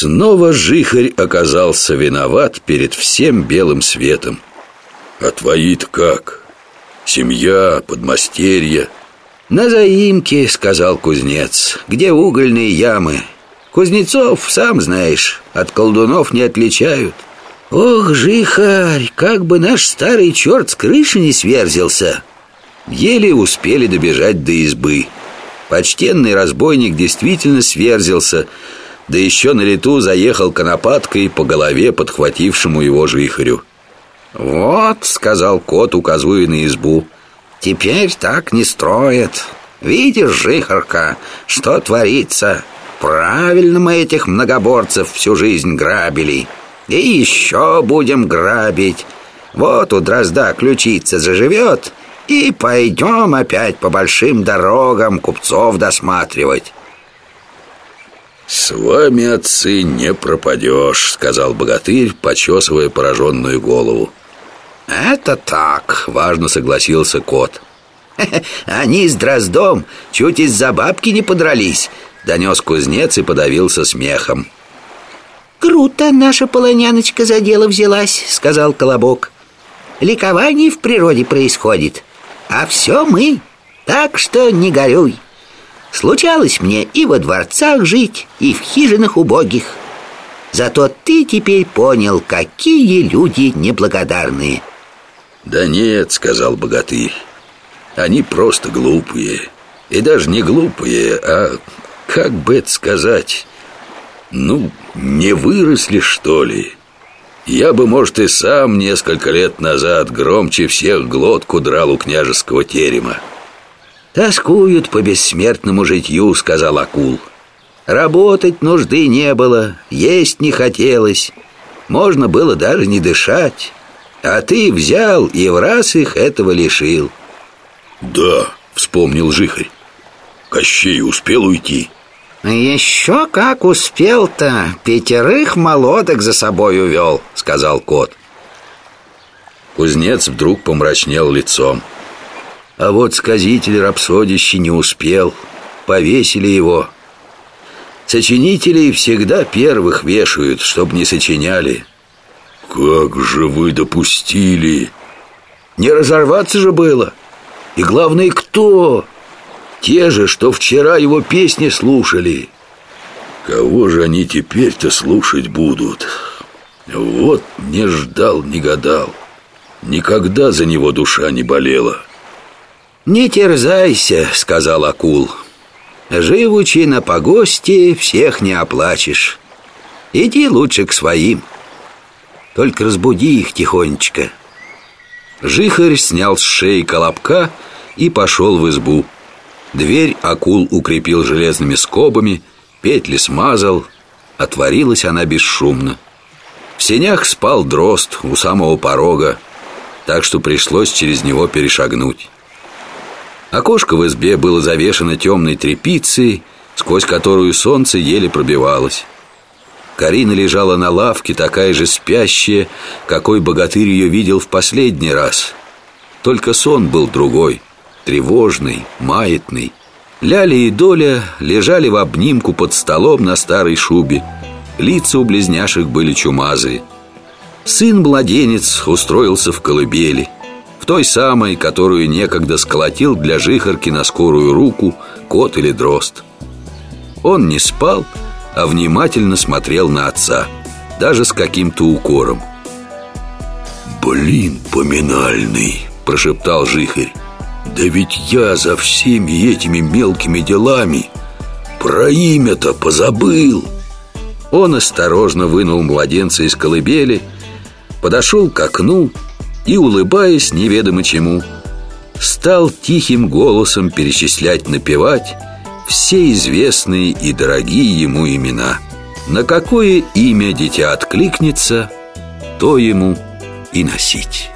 Снова жихарь оказался виноват перед всем белым светом. А твои-то как? Семья, подмастерье. «На заимке», — сказал кузнец, — «где угольные ямы. Кузнецов, сам знаешь, от колдунов не отличают. Ох, жихарь, как бы наш старый черт с крыши не сверзился. Еле успели добежать до избы. Почтенный разбойник действительно сверзился Да еще на лету заехал конопаткой по голове подхватившему его жихарю. «Вот», — сказал кот, указывая на избу, — Теперь так не строят. Видишь, жихарка, что творится? Правильно мы этих многоборцев всю жизнь грабили. И еще будем грабить. Вот у дрозда ключица заживет И пойдем опять по большим дорогам купцов досматривать «С вами, отцы, не пропадешь», — сказал богатырь, почесывая пораженную голову. «Это так», — важно согласился кот. «Они с Дроздом чуть из-за бабки не подрались», — донес кузнец и подавился смехом. «Круто наша полоняночка за дело взялась», — сказал Колобок. «Ликование в природе происходит, а все мы, так что не горюй Случалось мне и во дворцах жить, и в хижинах убогих. Зато ты теперь понял, какие люди неблагодарные. «Да нет», — сказал богатырь Они просто глупые. И даже не глупые, а, как бы это сказать Ну, не выросли, что ли. Я бы, может, и сам несколько лет назад Громче всех глотку драл у княжеского терема «Тоскуют по бессмертному житью», — сказал акул. Работать нужды не было, есть не хотелось Можно было даже не дышать а ты взял и в раз их этого лишил Да, вспомнил Жихарь Кощей успел уйти Еще как успел-то Пятерых молодок за собой увел Сказал кот. Кузнец вдруг помрачнел лицом А вот сказитель рапсодище не успел Повесили его Сочинителей всегда первых вешают, чтоб не сочиняли «Как же вы допустили?» «Не разорваться же было! И главное, кто? Те же, что вчера его песни слушали!» «Кого же они теперь-то слушать будут?» «Вот не ждал, не гадал. Никогда за него душа не болела». «Не терзайся», — сказал акул. «Живучи на погосте, всех не оплачешь. Иди лучше к своим». Только разбуди их тихонечко Жихарь снял с шеи колобка и пошел в избу Дверь акул укрепил железными скобами Петли смазал Отворилась она бесшумно В сенях спал дрозд у самого порога Так что пришлось через него перешагнуть Окошко в избе было завешено темной тряпицей Сквозь которую солнце еле пробивалось Карина лежала на лавке, такая же спящая, какой богатырь ее видел в последний раз. Только сон был другой, тревожный, маятный. Ляля и Доля лежали в обнимку под столом на старой шубе. Лица у близняшек были чумазые. Сын-младенец устроился в колыбели, в той самой, которую некогда сколотил для жихарки на скорую руку кот или дрозд. Он не спал, а внимательно смотрел на отца, даже с каким-то укором. «Блин, поминальный!» – прошептал Жихарь. «Да ведь я за всеми этими мелкими делами про имя-то позабыл!» Он осторожно вынул младенца из колыбели, подошел к окну и, улыбаясь неведомо чему, стал тихим голосом перечислять, напевать все известные и дорогие ему имена. На какое имя дитя откликнется, то ему и носить.